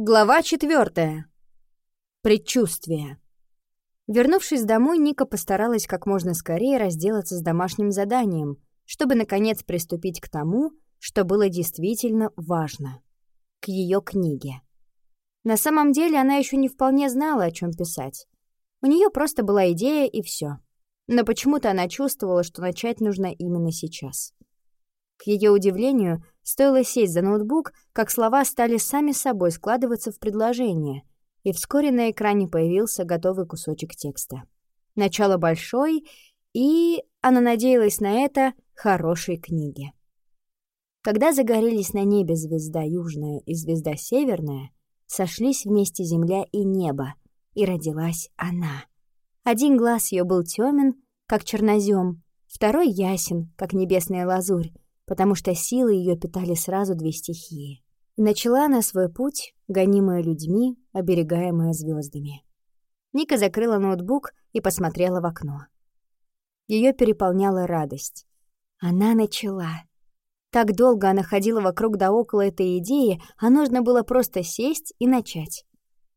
Глава четвертая. Предчувствие. Вернувшись домой, Ника постаралась как можно скорее разделаться с домашним заданием, чтобы, наконец, приступить к тому, что было действительно важно — к ее книге. На самом деле она еще не вполне знала, о чем писать. У нее просто была идея, и все. Но почему-то она чувствовала, что начать нужно именно сейчас. К ее удивлению, стоило сесть за ноутбук, как слова стали сами собой складываться в предложение, и вскоре на экране появился готовый кусочек текста. Начало большой и, она надеялась на это, хорошей книги. Когда загорелись на небе звезда южная и звезда северная, сошлись вместе земля и небо, и родилась она. Один глаз ее был темен, как чернозем, второй ясен, как небесная лазурь, потому что силы ее питали сразу две стихии. Начала она свой путь, гонимая людьми, оберегаемая звездами. Ника закрыла ноутбук и посмотрела в окно. Ее переполняла радость. Она начала. Так долго она ходила вокруг да около этой идеи, а нужно было просто сесть и начать.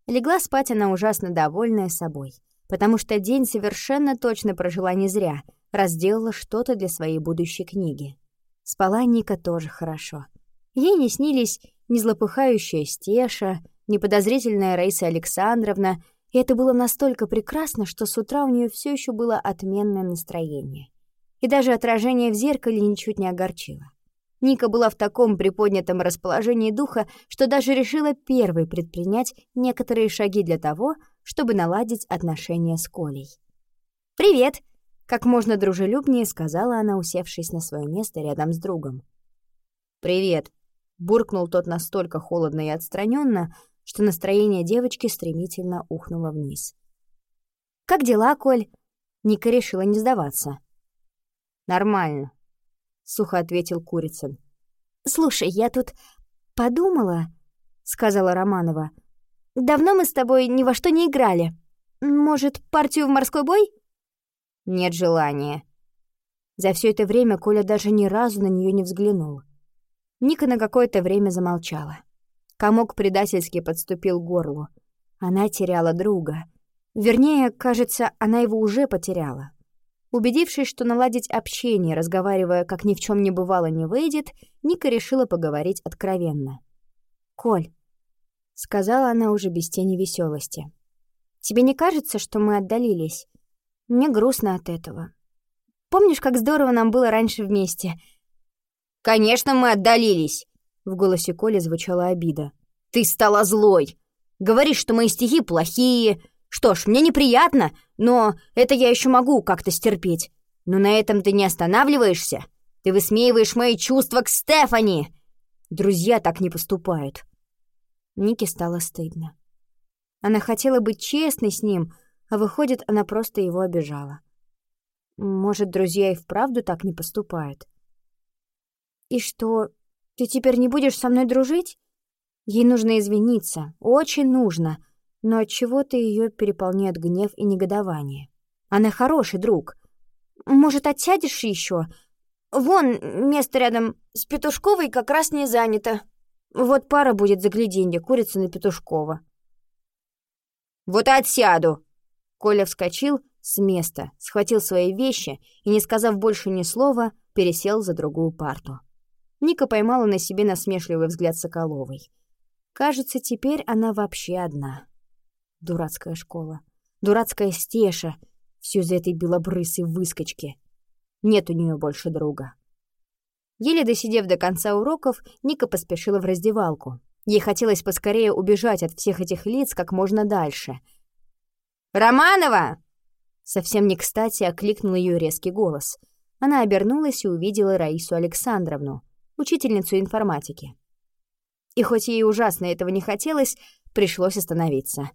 Легла спать она ужасно довольная собой, потому что день совершенно точно прожила не зря, раз сделала что-то для своей будущей книги. Спала Ника тоже хорошо. Ей не снились ни злопыхающая Стеша, ни подозрительная Раиса Александровна, и это было настолько прекрасно, что с утра у нее все еще было отменное настроение. И даже отражение в зеркале ничуть не огорчило. Ника была в таком приподнятом расположении духа, что даже решила первой предпринять некоторые шаги для того, чтобы наладить отношения с Колей. «Привет!» Как можно дружелюбнее сказала она, усевшись на свое место рядом с другом. «Привет», — буркнул тот настолько холодно и отстраненно, что настроение девочки стремительно ухнуло вниз. «Как дела, Коль?» Ника решила не сдаваться. «Нормально», — сухо ответил Курицын. «Слушай, я тут подумала», — сказала Романова. «Давно мы с тобой ни во что не играли. Может, партию в морской бой?» Нет желания. За все это время Коля даже ни разу на нее не взглянул. Ника на какое-то время замолчала. Комок предательски подступил к горлу. Она теряла друга. Вернее, кажется, она его уже потеряла. Убедившись, что наладить общение, разговаривая, как ни в чем не бывало, не выйдет, Ника решила поговорить откровенно. «Коль», — сказала она уже без тени веселости, — «тебе не кажется, что мы отдалились? Мне грустно от этого. Помнишь, как здорово нам было раньше вместе? Конечно, мы отдалились. В голосе Коли звучала обида. Ты стала злой. Говоришь, что мои стихи плохие. Что ж, мне неприятно, но это я еще могу как-то стерпеть. Но на этом ты не останавливаешься. Ты высмеиваешь мои чувства к Стефани. Друзья так не поступают. Нике стало стыдно. Она хотела быть честной с ним, а выходит, она просто его обижала. Может, друзья и вправду так не поступают? «И что, ты теперь не будешь со мной дружить?» Ей нужно извиниться, очень нужно, но от чего то ее переполняет гнев и негодование. Она хороший друг. Может, отсядешь еще? Вон, место рядом с Петушковой как раз не занято. Вот пара будет загляденье, курица на Петушкова. «Вот отсяду!» Коля вскочил с места, схватил свои вещи и, не сказав больше ни слова, пересел за другую парту. Ника поймала на себе насмешливый взгляд Соколовой. Кажется, теперь она вообще одна. Дурацкая школа. Дурацкая стеша. Все из этой белобрысой выскочки. Нет у нее больше друга. Еле досидев до конца уроков, Ника поспешила в раздевалку. Ей хотелось поскорее убежать от всех этих лиц как можно дальше — «Романова!» Совсем не кстати окликнул ее резкий голос. Она обернулась и увидела Раису Александровну, учительницу информатики. И хоть ей ужасно этого не хотелось, пришлось остановиться.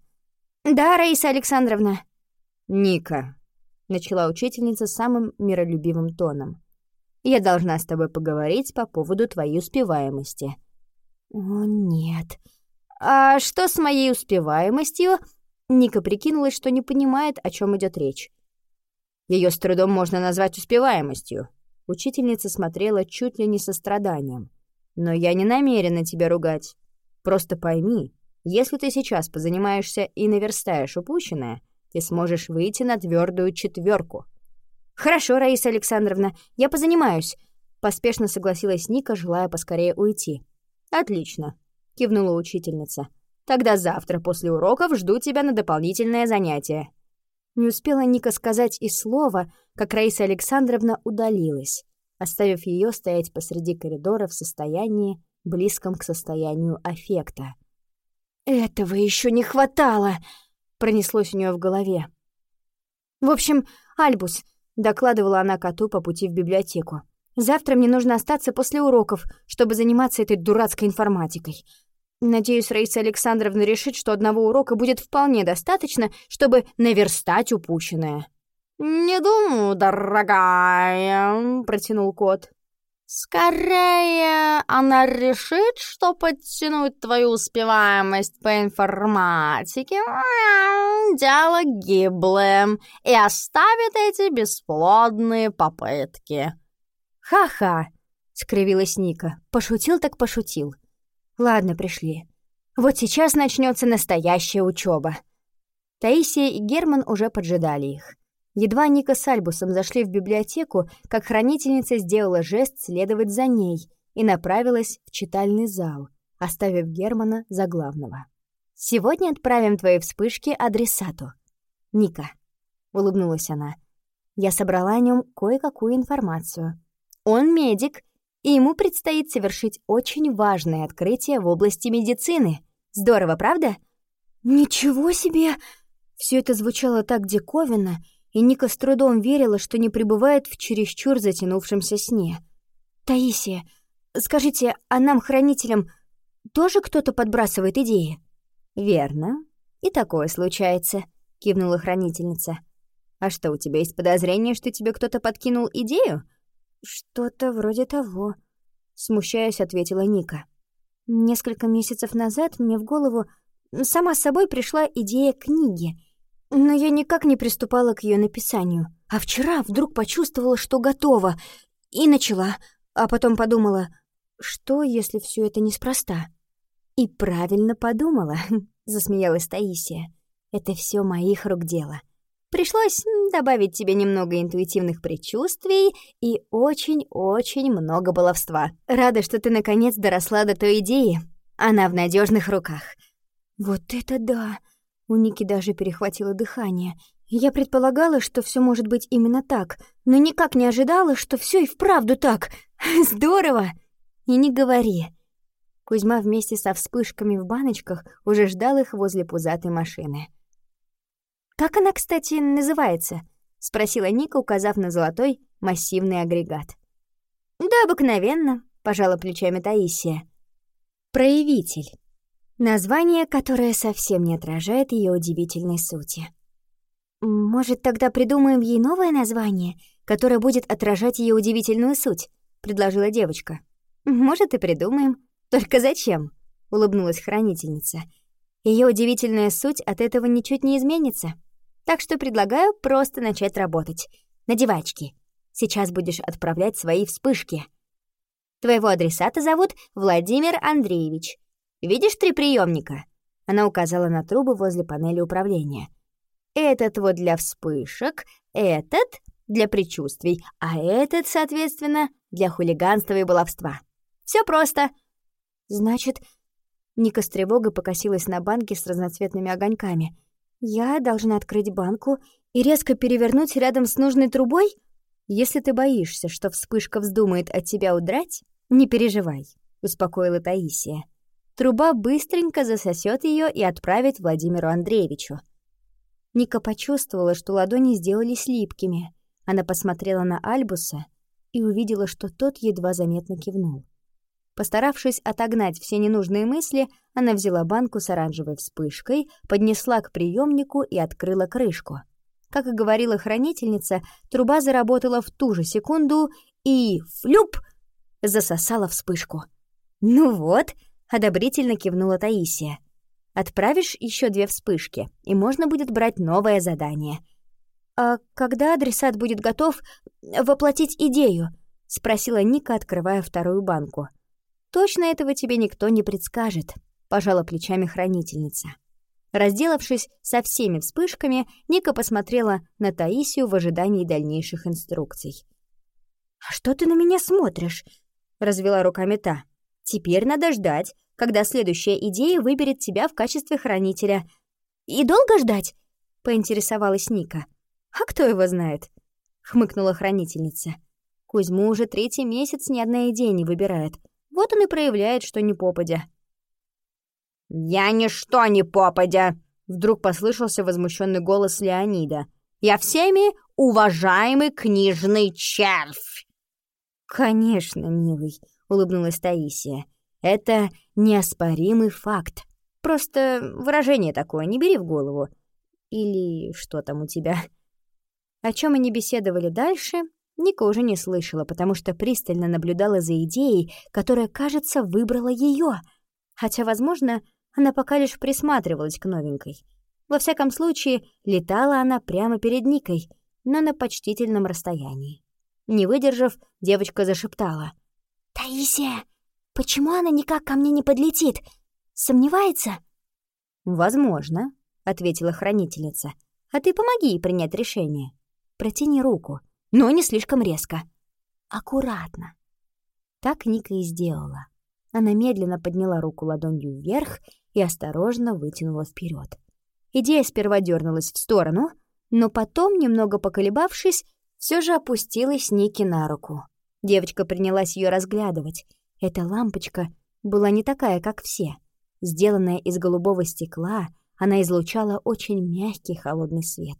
«Да, Раиса Александровна». «Ника», — начала учительница самым миролюбивым тоном. «Я должна с тобой поговорить по поводу твоей успеваемости». «О, нет. А что с моей успеваемостью?» Ника прикинулась, что не понимает, о чем идет речь. Ее с трудом можно назвать успеваемостью. Учительница смотрела чуть ли не со страданием. Но я не намерена тебя ругать. Просто пойми, Если ты сейчас позанимаешься и наверстаешь упущенное, ты сможешь выйти на твердую четверку. «Хорошо, Раиса Александровна, я позанимаюсь», — поспешно согласилась Ника, желая поскорее уйти. «Отлично», — кивнула учительница. «Тогда завтра после уроков жду тебя на дополнительное занятие». Не успела Ника сказать и слова, как Раиса Александровна удалилась, оставив ее стоять посреди коридора в состоянии, близком к состоянию аффекта. «Этого еще не хватало!» — пронеслось у нее в голове. «В общем, Альбус», — докладывала она коту по пути в библиотеку, «завтра мне нужно остаться после уроков, чтобы заниматься этой дурацкой информатикой. Надеюсь, Раиса Александровна решит, что одного урока будет вполне достаточно, чтобы наверстать упущенное. «Не думаю, дорогая», — протянул кот. «Скорее она решит, что подтянуть твою успеваемость по информатике — дело гиблое, и оставит эти бесплодные попытки». «Ха-ха», — скривилась Ника. «Пошутил так пошутил». Ладно, пришли. Вот сейчас начнется настоящая учеба. Таисия и Герман уже поджидали их. Едва Ника с Альбусом зашли в библиотеку, как хранительница сделала жест следовать за ней и направилась в читальный зал, оставив Германа за главного. «Сегодня отправим твои вспышки адресату. Ника», — улыбнулась она. «Я собрала о нем кое-какую информацию. Он медик и ему предстоит совершить очень важное открытие в области медицины. Здорово, правда? Ничего себе! Все это звучало так диковинно, и Ника с трудом верила, что не пребывает в чересчур затянувшемся сне. «Таисия, скажите, а нам, хранителям, тоже кто-то подбрасывает идеи?» «Верно. И такое случается», — кивнула хранительница. «А что, у тебя есть подозрение, что тебе кто-то подкинул идею?» «Что-то вроде того», — смущаясь, ответила Ника. «Несколько месяцев назад мне в голову сама собой пришла идея книги, но я никак не приступала к ее написанию. А вчера вдруг почувствовала, что готова, и начала, а потом подумала, что, если все это неспроста?» «И правильно подумала», — засмеялась Таисия. «Это все моих рук дело. Пришлось добавить тебе немного интуитивных предчувствий и очень-очень много баловства. Рада, что ты наконец доросла до той идеи. Она в надежных руках. Вот это да! У Ники даже перехватило дыхание. Я предполагала, что все может быть именно так, но никак не ожидала, что все и вправду так. Здорово! И не говори. Кузьма вместе со вспышками в баночках уже ждал их возле пузатой машины. «Как она, кстати, называется?» — спросила Ника, указав на золотой массивный агрегат. «Да обыкновенно», — пожала плечами Таисия. «Проявитель». Название, которое совсем не отражает ее удивительной сути. «Может, тогда придумаем ей новое название, которое будет отражать ее удивительную суть?» — предложила девочка. «Может, и придумаем. Только зачем?» — улыбнулась хранительница. Ее удивительная суть от этого ничуть не изменится. Так что предлагаю просто начать работать. Надевай очки. Сейчас будешь отправлять свои вспышки. Твоего адресата зовут Владимир Андреевич. Видишь три приемника? Она указала на трубы возле панели управления. Этот вот для вспышек, этот для предчувствий, а этот, соответственно, для хулиганства и баловства. Все просто. Значит, Ника с тревогой покосилась на банки с разноцветными огоньками — я должна открыть банку и резко перевернуть рядом с нужной трубой? Если ты боишься, что вспышка вздумает от тебя удрать, не переживай, успокоила Таисия. Труба быстренько засосет ее и отправит Владимиру Андреевичу. Ника почувствовала, что ладони сделались липкими. Она посмотрела на Альбуса и увидела, что тот едва заметно кивнул. Постаравшись отогнать все ненужные мысли, она взяла банку с оранжевой вспышкой, поднесла к приемнику и открыла крышку. Как и говорила хранительница, труба заработала в ту же секунду и флюп засосала вспышку. «Ну вот», — одобрительно кивнула Таисия. «Отправишь еще две вспышки, и можно будет брать новое задание». «А когда адресат будет готов воплотить идею?» — спросила Ника, открывая вторую банку. Точно этого тебе никто не предскажет. — пожала плечами хранительница. Разделавшись со всеми вспышками, Ника посмотрела на Таисию в ожидании дальнейших инструкций. «А что ты на меня смотришь?» — развела руками та. «Теперь надо ждать, когда следующая идея выберет тебя в качестве хранителя. И долго ждать?» — поинтересовалась Ника. «А кто его знает?» — хмыкнула хранительница. «Кузьму уже третий месяц ни одна идея не выбирает. Вот он и проявляет, что не попадя». «Я ничто не попадя!» — вдруг послышался возмущенный голос Леонида. «Я всеми уважаемый книжный червь!» «Конечно, милый», — улыбнулась Таисия. «Это неоспоримый факт. Просто выражение такое, не бери в голову. Или что там у тебя?» О чем они беседовали дальше, Ника уже не слышала, потому что пристально наблюдала за идеей, которая, кажется, выбрала ее. Хотя, возможно, она пока лишь присматривалась к новенькой. Во всяком случае, летала она прямо перед Никой, но на почтительном расстоянии. Не выдержав, девочка зашептала. «Таисия, почему она никак ко мне не подлетит? Сомневается?» «Возможно», — ответила хранительница. «А ты помоги ей принять решение. Протяни руку, но не слишком резко. Аккуратно». Так Ника и сделала. Она медленно подняла руку ладонью вверх и осторожно вытянула вперед. Идея сперва дернулась в сторону, но потом, немного поколебавшись, все же опустилась Ники на руку. Девочка принялась ее разглядывать. Эта лампочка была не такая, как все. Сделанная из голубого стекла, она излучала очень мягкий холодный свет.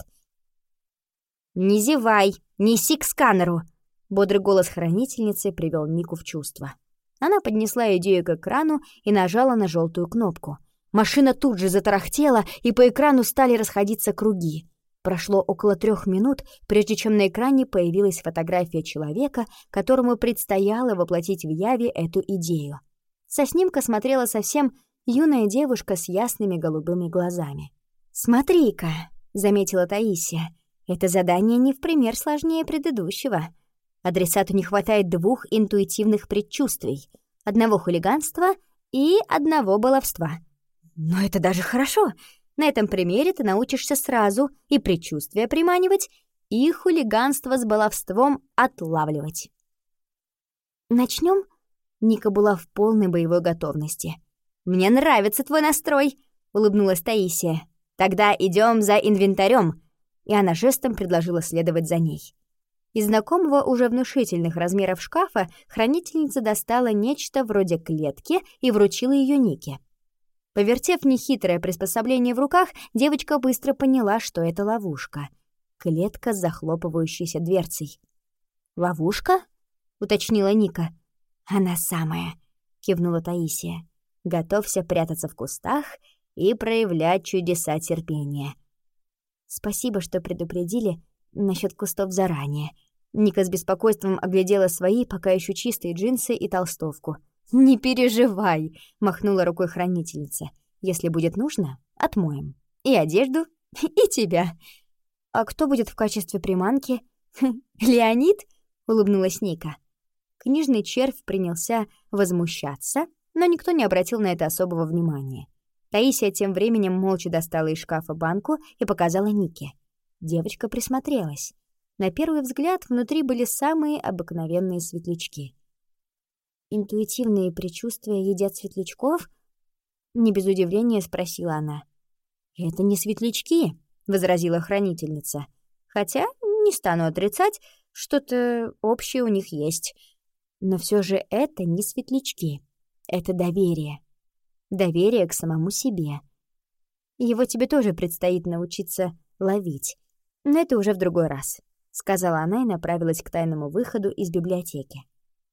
«Не зевай! Неси к сканеру!» Бодрый голос хранительницы привел Нику в чувство. Она поднесла идею к экрану и нажала на желтую кнопку. Машина тут же затарахтела, и по экрану стали расходиться круги. Прошло около трех минут, прежде чем на экране появилась фотография человека, которому предстояло воплотить в яве эту идею. Со снимка смотрела совсем юная девушка с ясными голубыми глазами. «Смотри-ка», — заметила Таисия, — «это задание не в пример сложнее предыдущего». Адресату не хватает двух интуитивных предчувствий, одного хулиганства и одного баловства. Но это даже хорошо. На этом примере ты научишься сразу и предчувствия приманивать, и хулиганство с баловством отлавливать. Начнем? Ника была в полной боевой готовности. «Мне нравится твой настрой», — улыбнулась Таисия. «Тогда идем за инвентарем. И она жестом предложила следовать за ней. Из знакомого уже внушительных размеров шкафа хранительница достала нечто вроде клетки и вручила ее Нике. Повертев нехитрое приспособление в руках, девочка быстро поняла, что это ловушка. Клетка с захлопывающейся дверцей. «Ловушка?» — уточнила Ника. «Она самая», — кивнула Таисия. «Готовься прятаться в кустах и проявлять чудеса терпения». «Спасибо, что предупредили насчет кустов заранее», Ника с беспокойством оглядела свои пока еще чистые джинсы и толстовку. «Не переживай», — махнула рукой хранительница. «Если будет нужно, отмоем. И одежду, и тебя». «А кто будет в качестве приманки?» «Леонид?» — улыбнулась Ника. Книжный червь принялся возмущаться, но никто не обратил на это особого внимания. Таисия тем временем молча достала из шкафа банку и показала Нике. Девочка присмотрелась. На первый взгляд внутри были самые обыкновенные светлячки. «Интуитивные предчувствия едят светлячков?» Не без удивления спросила она. «Это не светлячки», — возразила хранительница. «Хотя, не стану отрицать, что-то общее у них есть. Но все же это не светлячки. Это доверие. Доверие к самому себе. Его тебе тоже предстоит научиться ловить. Но это уже в другой раз сказала она и направилась к тайному выходу из библиотеки.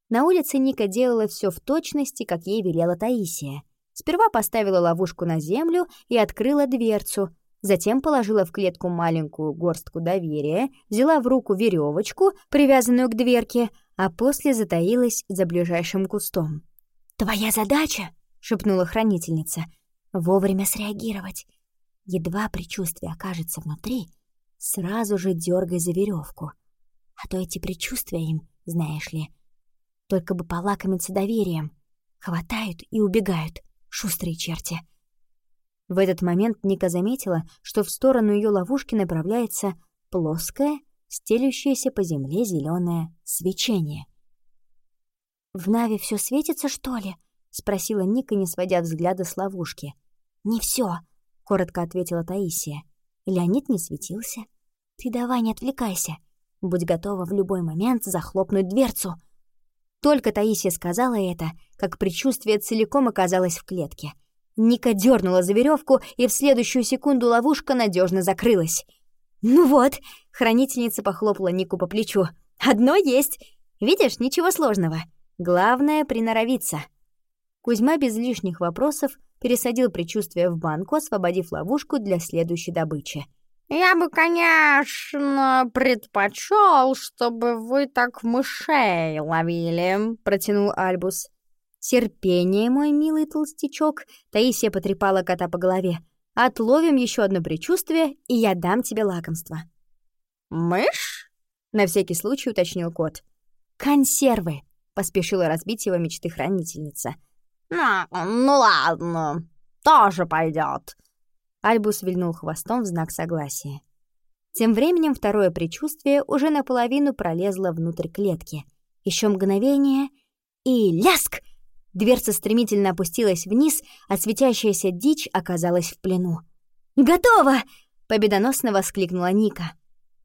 На улице Ника делала все в точности, как ей велела Таисия. Сперва поставила ловушку на землю и открыла дверцу, затем положила в клетку маленькую горстку доверия, взяла в руку веревочку, привязанную к дверке, а после затаилась за ближайшим кустом. «Твоя задача», — шепнула хранительница, — «вовремя среагировать. Едва предчувствие окажется внутри, сразу же дергай за веревку. А то эти предчувствия им, знаешь ли, только бы полакомиться доверием. Хватают и убегают. шустрые черти. В этот момент Ника заметила, что в сторону ее ловушки направляется плоское, стелющееся по земле зеленое свечение. «В Наве все светится, что ли?» — спросила Ника, не сводя взгляда с ловушки. «Не все, коротко ответила Таисия. Леонид не светился. «Ты давай не отвлекайся. Будь готова в любой момент захлопнуть дверцу». Только Таисия сказала это, как предчувствие целиком оказалось в клетке. Ника дернула за веревку, и в следующую секунду ловушка надежно закрылась. «Ну вот», — хранительница похлопала Нику по плечу, — «одно есть. Видишь, ничего сложного. Главное — приноровиться». Кузьма без лишних вопросов пересадил предчувствие в банку, освободив ловушку для следующей добычи. «Я бы, конечно, предпочел, чтобы вы так мышей ловили», — протянул Альбус. «Терпение, мой милый толстячок», — Таисия потрепала кота по голове. Отловим еще одно предчувствие, и я дам тебе лакомство». «Мышь?» — на всякий случай уточнил кот. «Консервы», — поспешила разбить его мечты хранительница. «Ну, ну ладно, тоже пойдет. Альбус вильнул хвостом в знак согласия. Тем временем второе предчувствие уже наполовину пролезло внутрь клетки. Еще мгновение — и ляск! Дверца стремительно опустилась вниз, а светящаяся дичь оказалась в плену. «Готово!» — победоносно воскликнула Ника.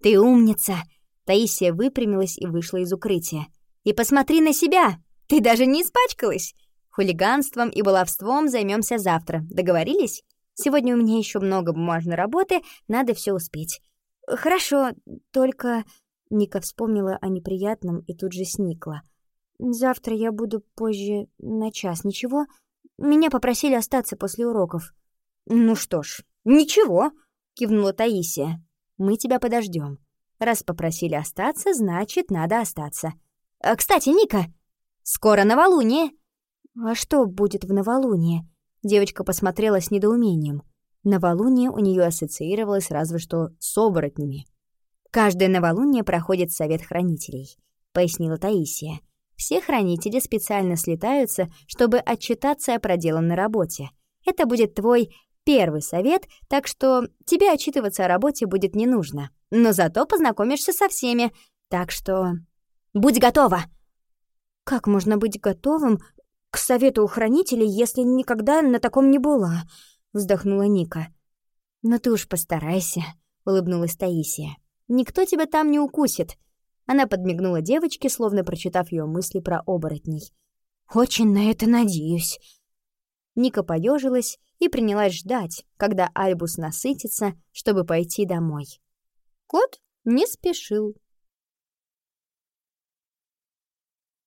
«Ты умница!» Таисия выпрямилась и вышла из укрытия. «И посмотри на себя! Ты даже не испачкалась! Хулиганством и баловством займемся завтра. Договорились? Сегодня у меня еще много бумажной работы, надо все успеть». «Хорошо, только...» Ника вспомнила о неприятном и тут же сникла — Завтра я буду позже на час, ничего? Меня попросили остаться после уроков. Ну что ж, ничего, кивнула Таисия. Мы тебя подождем. Раз попросили остаться, значит, надо остаться. А, кстати, Ника, скоро новолуние. А что будет в новолуние? Девочка посмотрела с недоумением. Новолуние у нее ассоциировалось разве что с оборотнями. «Каждое новолуние проходит совет хранителей», — пояснила Таисия. Все хранители специально слетаются, чтобы отчитаться о проделанной работе. Это будет твой первый совет, так что тебе отчитываться о работе будет не нужно. Но зато познакомишься со всеми, так что... Будь готова!» «Как можно быть готовым к совету у хранителей, если никогда на таком не была?» — вздохнула Ника. «Но ты уж постарайся», — улыбнулась Таисия. «Никто тебя там не укусит. Она подмигнула девочке, словно прочитав ее мысли про оборотней. «Очень на это надеюсь». Ника поежилась и принялась ждать, когда Альбус насытится, чтобы пойти домой. Кот не спешил.